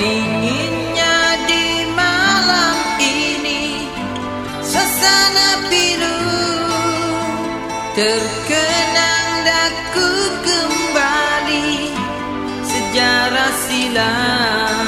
Dinginnya di malam ini Sesana biru Terkenang daku kembali. Sejarah silam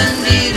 the.